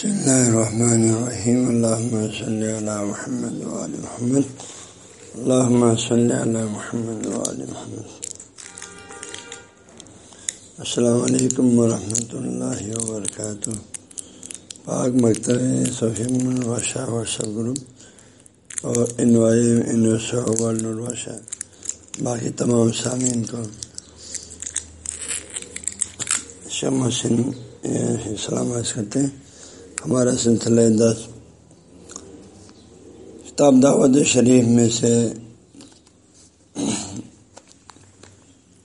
بسم اللہ الرحمن الرحیم اللہ صلی اللہ محمد وعلی محمد اللہ صلی اللہ محمد وعلی محمد السلام علیکم ورحمۃ اللہ وبرکاتہ پاک مکتب صفیم الوشا ورثہ گروپ اور انوائشا باقی تمام سامعین کو شم حسین سلام عرض کرتے ہیں ہمارا سلسلہ دس کتاب دعوت شریف میں سے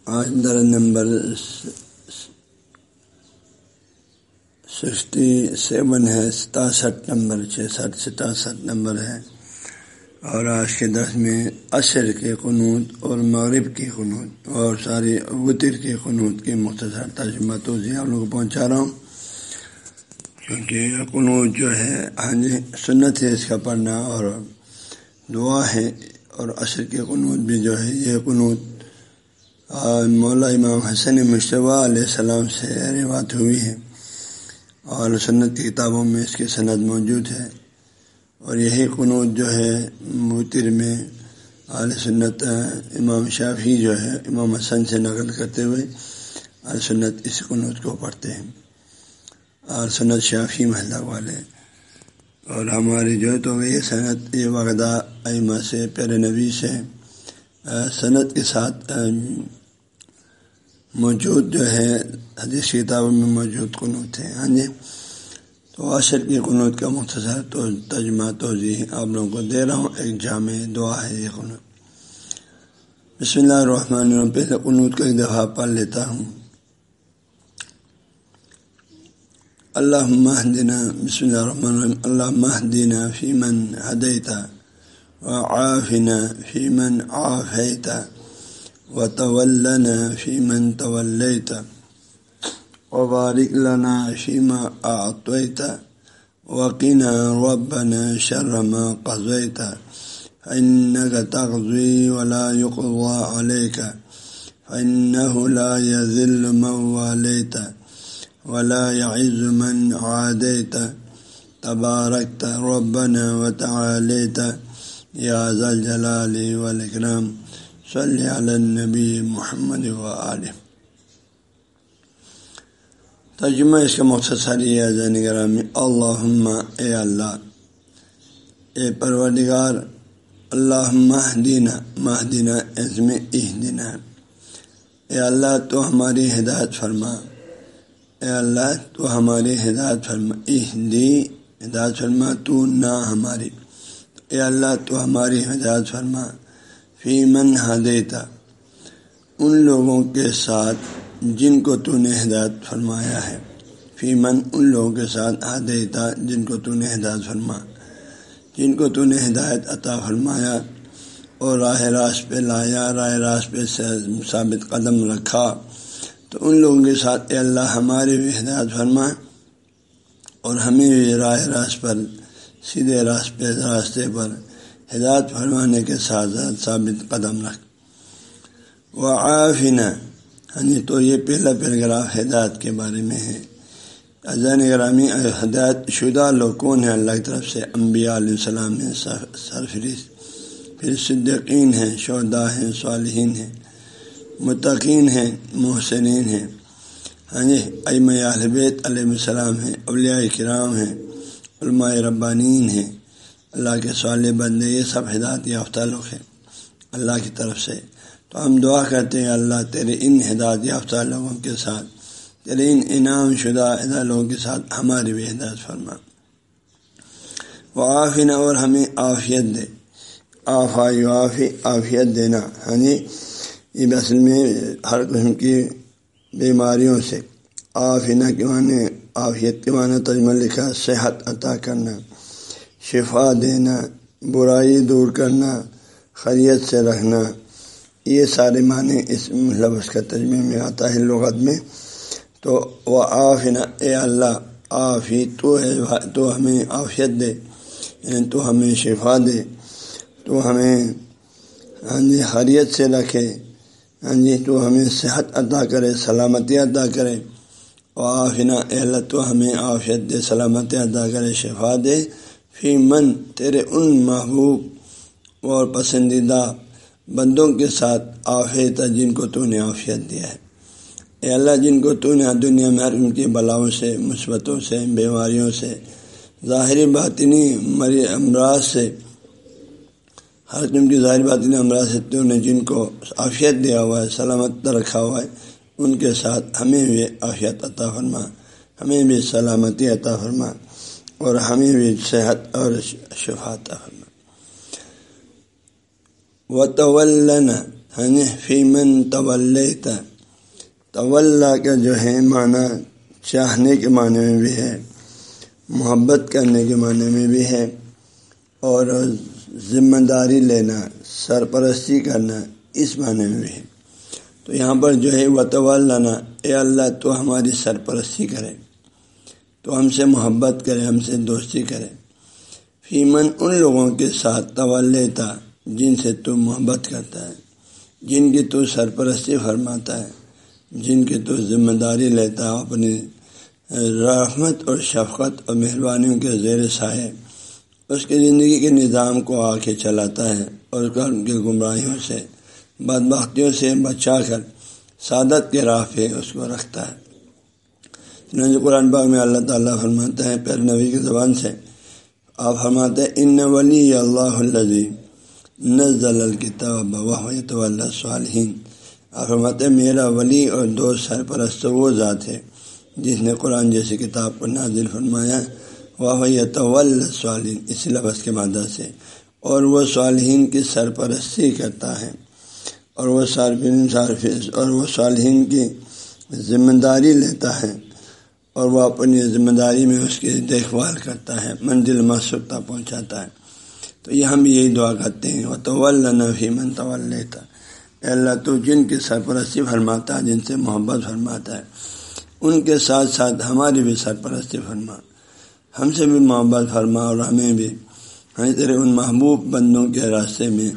آج در نمبر سکسٹی سیون ہے، ستاسٹھ نمبر، چھسٹھ، ستاسٹھ نمبر ہے۔ اور آج کے دس میں عصر کے قنوط اور مغرب کی قنوط اور ساری وطر کے قنوط کی مختصر ترجمہ توضیع آپ لوگوں کو پہنچا رہا ہوں۔ کیونکہ قنوط جو ہے ہاں جی سنت ہے اس کا پڑھنا اور دعا ہے اور عصر کے قنوط بھی جو ہے، یہ قنوط مولا امام حسن مشتبہ علیہ السلام سے روایت ہوئی ہے اور سنت کی کتابوں میں اس کی صنعت موجود ہے اور یہی قنوط جو ہے موتر میں علیہ سنت امام شافی جو ہے، امام حسن سے نقل کرتے ہوئے علیہ سنت اس قنوط کو پڑھتے ہیں۔ اور سنت شافی محلہ والے۔ اور ہماری جو ہے تو یہ صنعت یہ وغدہ ائمہ سے پیر نبی سے صنعت کے ساتھ موجود جو ہے، حدیث کتابوں میں موجود قنوط ہیں۔ ہاں جی۔ تو عشر کی قنوط کا مختصر تو تجمہ توضیع آپ لوگوں کو دے رہا ہوں۔ ایک جامع دعا ہے یہ قنوط بسم اللہ الرحمن الرحیم۔ پہلے قنوط کا ایک دفعہ پڑھ لیتا ہوں۔ اللہ مہدینہ بسم اللہ الرحمن الرحیم اللہ مہدینہ فیمن ہدیتا و آفنا فیمن آفیتا و طولنا فیمن طولیتا وبارک لنا فیما اعطیتا وقنا ربنا شر ما قضیتا فإنك تقضي ولا يقضى عليك، فإنه لا يذل من واليت. ولا يعز من عاديت. تباركت ربنا وتعاليت. يا ذا الجلال والإكرام. صل على النبي محمد وآله. ترجمہ اس کا مختصر یہ ہے زین گرامی اللہم اے اللہ. اے پروردگار اللہ مہدینہ مہدینہ اس میں اہدینہ اے اللہ، تو ہماری ہدایت فرما. اے اللہ، تو ہماری ہدایت فرما، اہدی ہدایت فرما، تو نہ ہماری۔ اے اللہ، تو ہماری ہدایت فرما۔ فی من ہدیتا، ان لوگوں کے ساتھ جن کو تو نے ہدایت فرمایا ہے۔ فی من، ان لوگوں کے ساتھ ہدیتا، جن کو تو نے ہدایت فرما۔ جن کو تو نے ہدایت عطا فرمایا اور راہ راس پہ لایا، راہ راس پہ ثابت قدم رکھا۔ تو ان لوگوں کے ساتھ اے اللہ ہماری بھی ہدایت فرما اور ہمیں بھی راہ راس پر، سیدھے راس پہ، راستے پر ہدایت فرمانے کے ساتھ ثابت قدم رکھ۔ وہ آفینہ ہاں جی تو یہ پہلا پیراگراف ہدایت کے بارے میں ہے۔ اذان گرامی ہدایت شدہ لوگ کون ہیں؟ اللہ کی طرف سے انبیاء علیہ السلام ہیں سرفرست۔ پھر صدقین ہیں شہدا ہیں، صالحین ہیں۔ متقین ہیں، محسنین ہیں۔ ہاں جی ام البیت علیہ السلام ہیں، اولیاء کرام ہیں، علماء ربانین ہیں۔ اللہ کے صالح بندے، یہ سب ہدایت یافتہ لوگ ہیں۔ اللہ کی طرف سے۔ تو ہم دعا کرتے ہیں اللہ، تیرے ان ہدایت یافتہ لوگوں کے ساتھ، تیرے ان انعام شدہ ہدا لوگوں کے ساتھ ہماری بھی ہدایت فرما۔ وہ آفین اور ہمیں عافیت دے۔ آفا یافی عافیت دینا۔ ہاں جی یہ اصل میں ہر قسم کی بیماریوں سے آفینہ کے معنی عافیت کے معنی تجمہ لکھا، صحت عطا کرنا، شفا دینا، برائی دور کرنا، خیریت سے رکھنا یہ سارے معنی اس لفظ کا ترجمے میں آتا ہے لغت میں۔ تو وہ آفنا اے اللہ آفی تو ہے، تو ہمیں عافیت دے یعنی تو ہمیں شفا دے، تو ہمیں ہاں جی خیریت سے رکھے۔ ہاں جی تو ہمیں صحت عطا کرے، سلامتی عطا کرے۔ آفنا اللہ تو ہمیں آفیت دے سلامت ادا کرے، شفا دے۔ فی من، تیرے ان محبوب اور پسندیدہ بندوں کے ساتھ آفیت جن کو تو نے آفیت دیا ہے۔ اے اللہ، جن کو تو نے دنیا میں ہر ان کی بلاؤں سے، مثبتوں سے، بیماریوں سے، ظاہری باطنی مری امراض سے ہر قسم کی ظاہر باطنی امراض سے تو نے جن کو آفیت دیا ہوا ہے، سلامت رکھا ہوا ہے، ان کے ساتھ ہمیں بھی عافیت عطا فرما، ہمیں بھی سلامتی عطا فرما، اور ہمیں بھی صحت اور شفا عطا فرما۔ و طول فیمن طول طول کا جو ہے معنی چاہنے کے معنی میں بھی ہے، محبت کرنے کے معنی میں بھی ہے، اور ذمہ داری لینا، سرپرستی کرنا اس معنی میں بھی ہے۔ تو یہاں پر جو ہے وطولانا اے اللہ تو ہماری سرپرستی کرے، تو ہم سے محبت کرے، ہم سے دوستی کرے۔ فیمن ان لوگوں کے ساتھ طول جن سے تو محبت کرتا ہے، جن کی تو سرپرستی فرماتا ہے، جن کی تو ذمہ داری لیتا ہے اپنی رحمت اور شفقت اور مہربانیوں کے زیر سائے۔ اس کی زندگی کے نظام کو آ کے چلاتا ہے اور ان کی گمراہیوں سے، بدبختیوں سے بچا کر سعادت کے راہ پہ اس کو رکھتا ہے۔ قرآن باغ میں اللہ تعالیٰ فرماتا ہے پیر نبی کی زبان سے، آپ فرماتے ہیں، ان ولی اللہ نزل الکتاب تو اللہ صالحین آپ فرماتے ہیں، میرا ولی اور دوست سرپرست وہ ذات ہے جس نے قرآن جیسی کتاب کو نازل فرمایا واہ طول صالحین اس لفظ کے مادہ سے، اور وہ صالحین کی سرپرستی کرتا ہے، اور وہ صارفین صارف اور وہ صالحین کی ذمہ داری لیتا ہے، اور وہ اپنی ذمہ داری میں اس کی دیکھ بھال کرتا ہے، منزل مقصود تک پہنچاتا ہے۔ تو یہ ہم یہی دعا کرتے ہیں وہ طول نفی من طول لیتا اللہ، تو جن کی سرپرستی فرماتا ہے، جن سے محبت فرماتا ہے، ان کے ساتھ ساتھ ہماری بھی سرپرستی فرما۔ ہم سے بھی محبت فرما اور ہمیں بھی۔ ہمیں تیرے ان محبوب بندوں کے راستے میں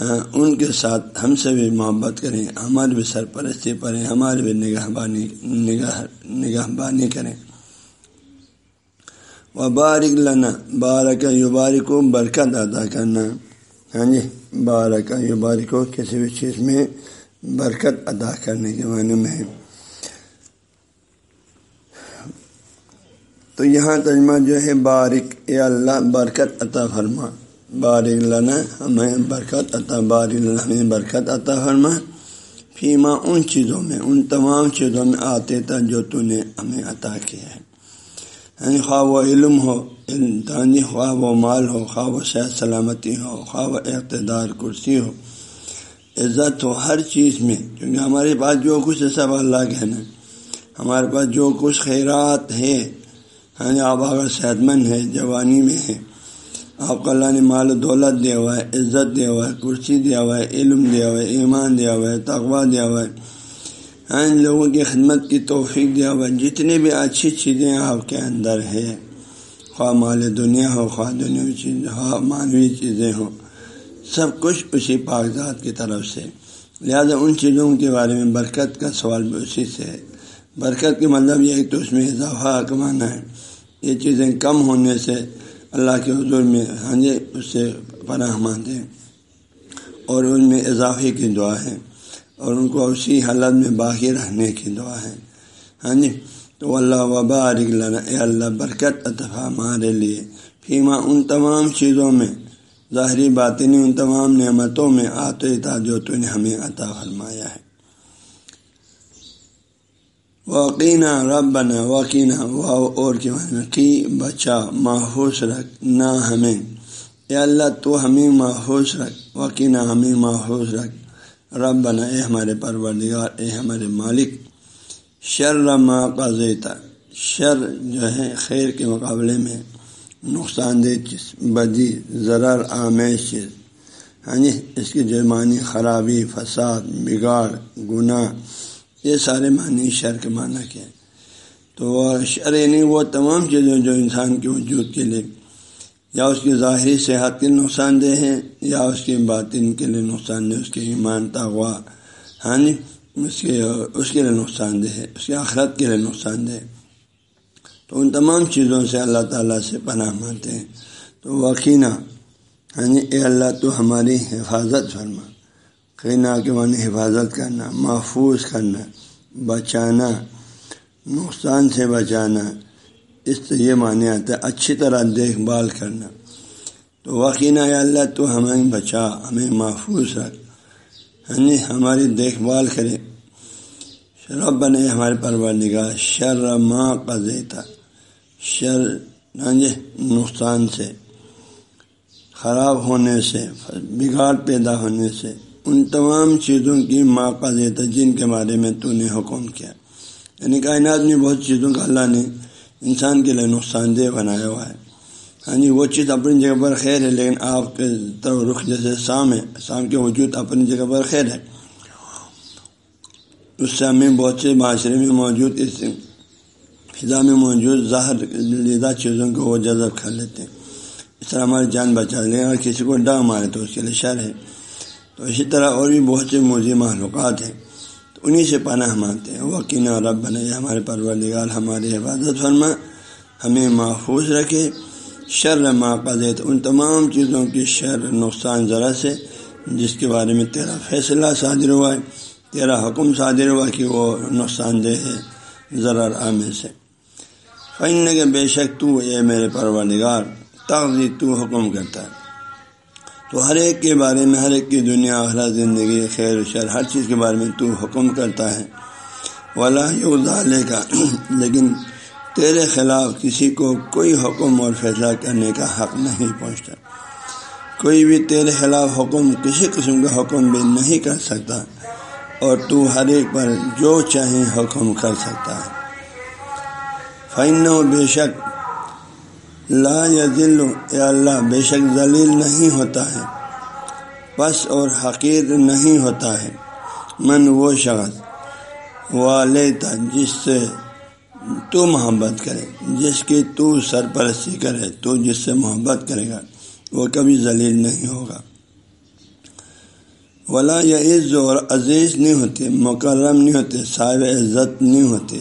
ہاں، ان کے ساتھ ہم سے بھی محبت کریں، ہماری بھی سرپرستی پڑھیں، ہماری بھی نگاہ بانی نگاہ نگاہ بانی کریں۔ و بارک لنا، بارک یو بارکو برکت ادا کرنا۔ ہاں جی بارک یو بارکو کسی بھی چیز میں برکت ادا کرنے کے معنی میں۔ تو یہاں تجمہ جو ہے، بارک، اے اللہ، برکت عطا فرما۔ بارک لنا، ہمیں برکت عطا، بارک ہمیں برکت عطا فرما۔ فیما ان چیزوں میں، ان تمام چیزوں میں آتے تھا جو تو نے ہمیں عطا کیا ہے۔ یعنی خواہ و علم ہو، انسانی خواہ و مال ہو خواہ و صحت سلامتی ہو خواہ و اقتدار کرسی ہو، عزت ہو، ہر چیز میں۔ کیونکہ ہمارے پاس جو کچھ ہے، سب اللہ کے نا ہمارے پاس جو کچھ خیرات ہے ہاں آپ اگر صحت مند ہے جوانی میں ہے آپ کو اللہ نے مال و دولت دیا ہوا ہے، عزت دیا ہوا ہے، کرسی دیا ہوا ہے، علم دیا ہوا ہے، ایمان دیا ہوا ہے تقوا دیا ہوا ہے ہاں ان لوگوں کی خدمت کی توفیق دیا ہوا ہے۔ جتنی بھی اچھی چیزیں آپ کے اندر ہے خواہ مال دنیا ہو، خواہ دنیا چیز ہو مانوی چیزیں ہوں، سب کچھ اسی کاغذات کی طرف سے۔ لہذا ان چیزوں کے بارے میں برکت کا سوال بھی اسی سے ہے۔ برکت کے مطلب یہ ہے کہ اس میں اضافہ کمانا ہے۔ یہ چیزیں کم ہونے سے اللہ کے حضور میں ہاں جی اس سے پناہ مانتے اور ان میں اضافے کی دعا ہے۔ اور ان کو اسی حالت میں باقی رہنے کی دعا ہے۔ ہاں جی تو اللہ وبارک اے اللہ برکت اتفا ہمارے لیے فیما ان تمام چیزوں میں، ظاہری باطنی ان تمام نعمتوں میں آتے تھا جو تو نے ہمیں عطا فرمایا ہے۔ وقینہ رب بنا وقینہ و اور کی کی؟ بچا محفوظ رکھ نہ ہمیں۔ اے اللہ، تو ہمیں محفوظ رکھ وقینہ ہمیں محفوظ رکھ۔ رب بنا اے ہمارے پروردگار، اے ہمارے مالک۔ شر ما قضیتا شر جو ہے خیر کے مقابلے میں نقصان دہ چیز، بدی، ضرر آمیش چیز۔ ہاں جی اس کی جرمانی خرابی، فساد، بگاڑ، گناہ یہ سارے معنی شر کے معنی کیا ہے تو شر یعنی وہ تمام چیزیں جو انسان کے وجود کے لیے یا اس کی ظاہری صحت کے نقصان دہ ہیں یا اس کی باطن کے لیے نقصان دہ اس کے ایمان تغوا ہاں جی اس کے اس کے لیے نقصان دہ ہے اس کے آخرت کے لیے نقصان دہ تو ان تمام چیزوں سے اللہ تعالیٰ سے پناہ مانتے ہیں۔ تو وقینہ ہاں جی اے اللہ تو ہماری حفاظت فرما۔ قینہ کے معنی حفاظت کرنا، محفوظ کرنا، بچانا، نقصان سے بچانا، اس سے یہ معنی آتا ہے، اچھی طرح دیکھ بھال کرنا۔ تو وقینہ اے اللہ تو ہمیں بچا، ہمیں محفوظ رکھ ہاں جی ہماری دیکھ بھال کرے۔ شرب بنے ہمارے پرور نگاہ شر ماں کا دیتا شر ہاں جی نقصان سے، خراب ہونے سے، بگاڑ پیدا ہونے سے ان تمام چیزوں کی ماں کا دیتا جن کے بارے میں تو نے حکم کیا۔ یعنی کائنات میں بہت چیزوں کا اللہ نے انسان کے لیے نقصان دہ بنایا ہوا ہے۔ ہاں جی وہ چیز اپنی جگہ پر خیر ہے، لیکن آپ کے طرف رخ جیسے شام ہے، شام کے وجود اپنی جگہ پر خیر ہے۔ اس سے ہمیں بہت سے معاشرے میں موجود، اس فضا میں موجود ظاہر لیدہ چیزوں کو وہ جذب کر لیتے ہیں۔ اس طرح ہماری جان بچا لیں، اگر کسی کو ڈا مارے تو اس کے لیے شر ہے۔ تو اسی طرح اور بھی بہت سے موزی معلومات ہیں۔ تو انہیں سے پناہ مانتے ہیں۔ وہ کن رب بنے ہمارے پرور ہماری حفاظت فرما، ہمیں محفوظ رکھے، شر ماقد ان تمام چیزوں کی شر، نقصان ذرا سے، جس کے بارے میں تیرا فیصلہ صادر ہوا ہے، تیرا حکم صادر ہوا کہ وہ نقصان دہ ہے ذرا عامر سے۔ فن کے بے شک تو، اے میرے پروردگار تغذی تو حکم کرتا ہے۔ تو ہر ایک کے بارے میں، ہر ایک کی دنیا، ہر زندگی، خیر و شر، ہر چیز کے بارے میں تو حکم کرتا ہے۔ ولا لے کا لیکن تیرے خلاف کسی کو کوئی حکم اور فیصلہ کرنے کا حق نہیں پہنچتا۔ کوئی بھی تیرے خلاف حکم، کسی قسم کا حکم بھی نہیں کر سکتا۔ اور تو ہر ایک پر جو چاہیں حکم کر سکتا ہے۔ فائن و بے شک لا یا ذل یا اللہ، بے شک ذلیل نہیں ہوتا ہے۔ پس اور حقیر نہیں ہوتا ہے۔ من وہ شخص والتا جس سے تو محبت کرے۔ جس کی تو سرپرستی کرے تو جس سے محبت کرے گا، وہ کبھی ذلیل نہیں ہوگا۔ ولا یا عز اور عزیز نہیں ہوتے، مکرم نہیں ہوتے، صاحب عزت نہیں ہوتے۔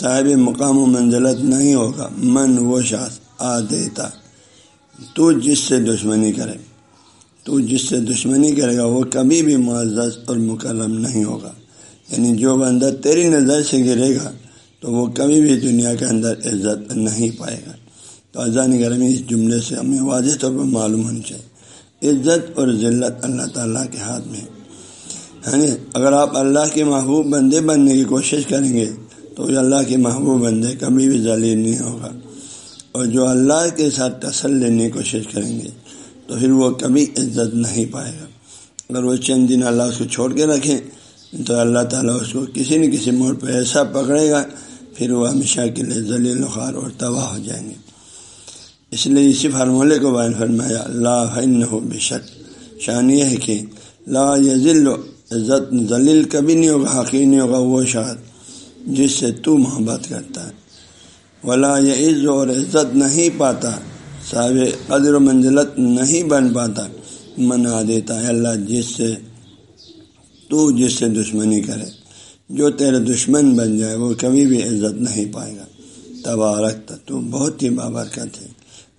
صاحب مقام و منزلت نہیں ہوگا۔ من وہ شاخ آ دیتا تو جس سے دشمنی کرے، تو جس سے دشمنی کرے گا، وہ کبھی بھی معزز اور مکرم نہیں ہوگا۔ یعنی جو بندہ تیری نظر سے گرے گا، تو وہ کبھی بھی دنیا کے اندر عزت نہیں پائے گا۔ تو اذان گرمی اس جملے سے ہمیں واضح طور پر معلوم ہونی چاہیے۔ عزت اور ذلت اللہ تعالیٰ کے ہاتھ میں ہے۔ یعنی اگر آپ اللہ کے محبوب بندے بننے کی کوشش کریں گے، تو اللہ کے محبوب بندے کبھی بھی ذلیل نہیں ہوگا۔ اور جو اللہ کے ساتھ تسل لینے کی کوشش کریں گے، تو پھر وہ کبھی عزت نہیں پائے گا۔ اگر وہ چند دن اللہ اس کو چھوڑ کے رکھیں، تو اللہ تعالیٰ اس کو کسی نہ کسی موڑ پہ ایسا پکڑے گا، پھر وہ ہمیشہ کے لیے ذلیل خار اور تباہ ہو جائیں گے۔ اس لیے اسی فارمولے کو بیان فرمایا، لا ہو بے شک شان یہ ہے کہ لا ذل عزت، ذلیل کبھی نہیں ہوگا حقیق نہیں ہوگا، وہ شاد جس سے تو محبت کرتا ہے۔ ولا یہ عز اور عزت نہیں پاتا، صاحب قدر و منزلت نہیں بن پاتا۔ منا دیتا ہے اللہ جس سے، تو جس سے دشمنی کرے۔ جو تیرے دشمن بن جائے، وہ کبھی بھی عزت نہیں پائے گا۔ تبارک تو بہت ہی بابرکت ہے۔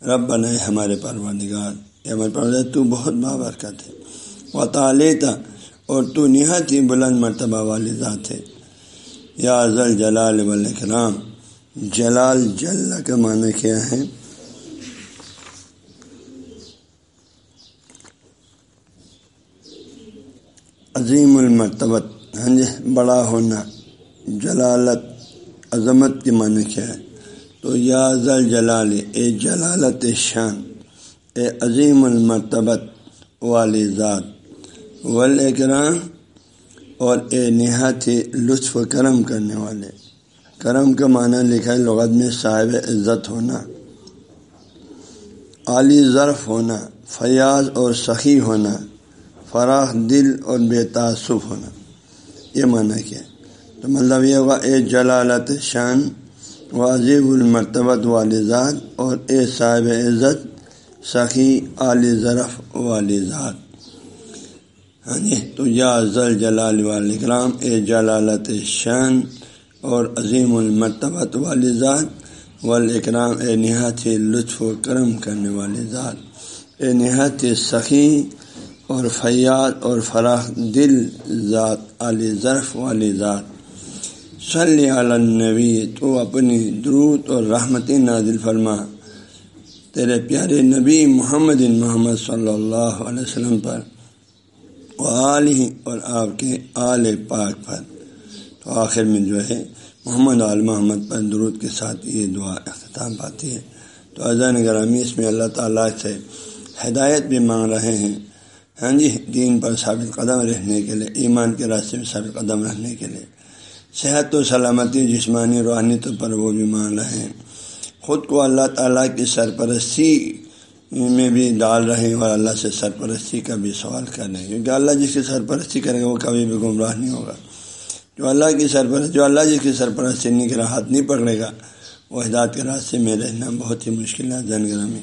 رب بنائے ہمارے پروردگار ہمارے پروردگار، تو بہت بابرکت ہے۔ وہ تعلیتا اور تو نہایت ہی بلند مرتبہ والی ذات ہے۔ یا ضل جلال وکرام جلال جل کا معنی کیا ہے؟ عظیم المرتبت ہاں جی بڑا ہونا، جلالت، عظمت کے معنی کیا ہے؟ تو یا ذل جلال اے جلالت شان، اے عظیم المرتبت والی ذات ولاکرام اور اے نہایت لطف کرم کرنے والے۔ کرم کا معنی لکھا ہے، لغت میں صاحب عزت ہونا، عالی ظرف ہونا، فیاض اور سخی ہونا، فراخ دل اور بے تعصف ہونا، یہ معنی کیا تو مطلب یہ ہوگا، اے جلالت شان واضح المرتبت والی ذات، اور اے صاحب عزت، سخی علی ظرف والی ذات۔ ہاں جی تو یا ذل جلال والاکرام اے جلالت شان اور عظیم المرتبت والی ذات والاکرام اے نہایت لطف و کرم کرنے والی ذات، اے نہایت سخی اور فیاد اور فراخ دل ذات علی ظرف والی ذات۔ صلی علی النبی، تو اپنی درود اور رحمت نازل فرما۔ تیرے پیارے نبی محمد محمد صلی اللہ علیہ وسلم پر ہی اور آپ کے آل پاک پر۔ تو آخر میں جو ہے، محمد عال محمد پر درود کے ساتھ یہ دعا اختتام پاتی ہے۔ تو اذان گرامی، اس میں اللہ تعالیٰ سے ہدایت بھی مانگ رہے ہیں۔ ہاں جی دین پر ثابت قدم رہنے کے لیے، ایمان کے راستے میں ثابت قدم رہنے کے لیے۔ صحت و سلامتی، جسمانی روحانی طور پر وہ بھی مانگ رہے ہیں۔ خود کو اللہ تعالیٰ کی سرپرستی میں بھی ڈال رہے ہیں اور اللہ سے سرپرستی کا بھی سوال کر رہے ہیں۔ کیونکہ اللہ جس کی سرپرستی کرے گا، وہ کبھی بھی گمراہ نہیں ہوگا۔ جو اللہ کی سرپرست جو اللہ جس کی سرپرستی نہیں کرا ہاتھ نہیں پکڑے گا، وہ ہدایت کے راستے میں رہنا بہت ہی مشکل ہے زن میں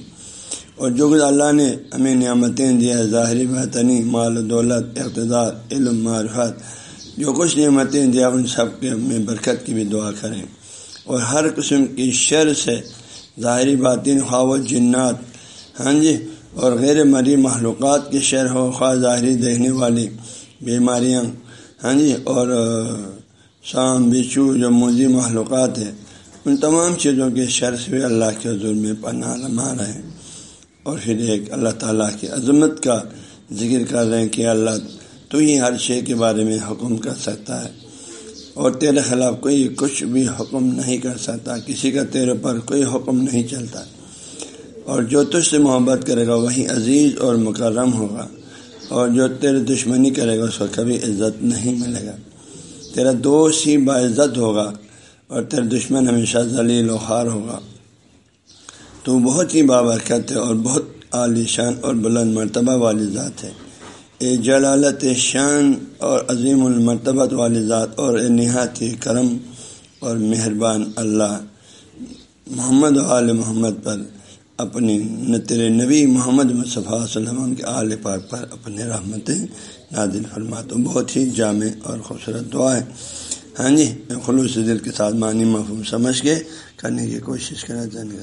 اور جو کچھ اللہ نے ہمیں نعمتیں دیا ظاہری بہتنی مال و دولت، اقتدار، علم، معرفت، جو کچھ نعمتیں دیا ان سب کے میں برکت کی بھی دعا کریں۔ اور ہر قسم کی شر سے ظاہری باطن خواوت جنات ہاں جی اور غیر مری معلومات کی شر ہو، خواہ ظاہری دیکھنے والی بیماریاں ہاں جی اور شام بچو جو موزی معلومات ہیں، ان تمام چیزوں کے شر سے اللہ کے حضور میں پناہ لما رہے ہیں۔ اور پھر ایک اللہ تعالیٰ کی عظمت کا ذکر کر رہے ہیں کہ اللہ تو ہی ہر شے کے بارے میں حکم کر سکتا ہے۔ اور تیرے خلاف کوئی کچھ بھی حکم نہیں کر سکتا، کسی کا تیرے پر کوئی حکم نہیں چلتا۔ اور جو تجھ سے محبت کرے گا، وہی عزیز اور مکرم ہوگا۔ اور جو تیرے دشمنی کرے گا، اس کو کبھی عزت نہیں ملے گا۔ تیرا دوست ہی باعزت ہوگا اور تیرا دشمن ہمیشہ ذلیل و خوار ہوگا۔ تو بہت ہی بابرکت ہے اور بہت عالی شان اور بلند مرتبہ والی ذات ہے۔ اے جلالت شان اور عظیم المرتبت والی ذات اور اے نہایت کرم اور مہربان اللہ۔ محمد عال محمد پر اپنی تیرے نبی محمد مصطفیٰ وسلم کے آل پاک پر اپنے رحمتیں نازل فرما تو بہت ہی جامع اور خوبصورت دعا ہے۔ ہاں جی میں خلوص دل کے ساتھ معنی مفہوم سمجھ کے کرنے کی کوشش کرنا جانے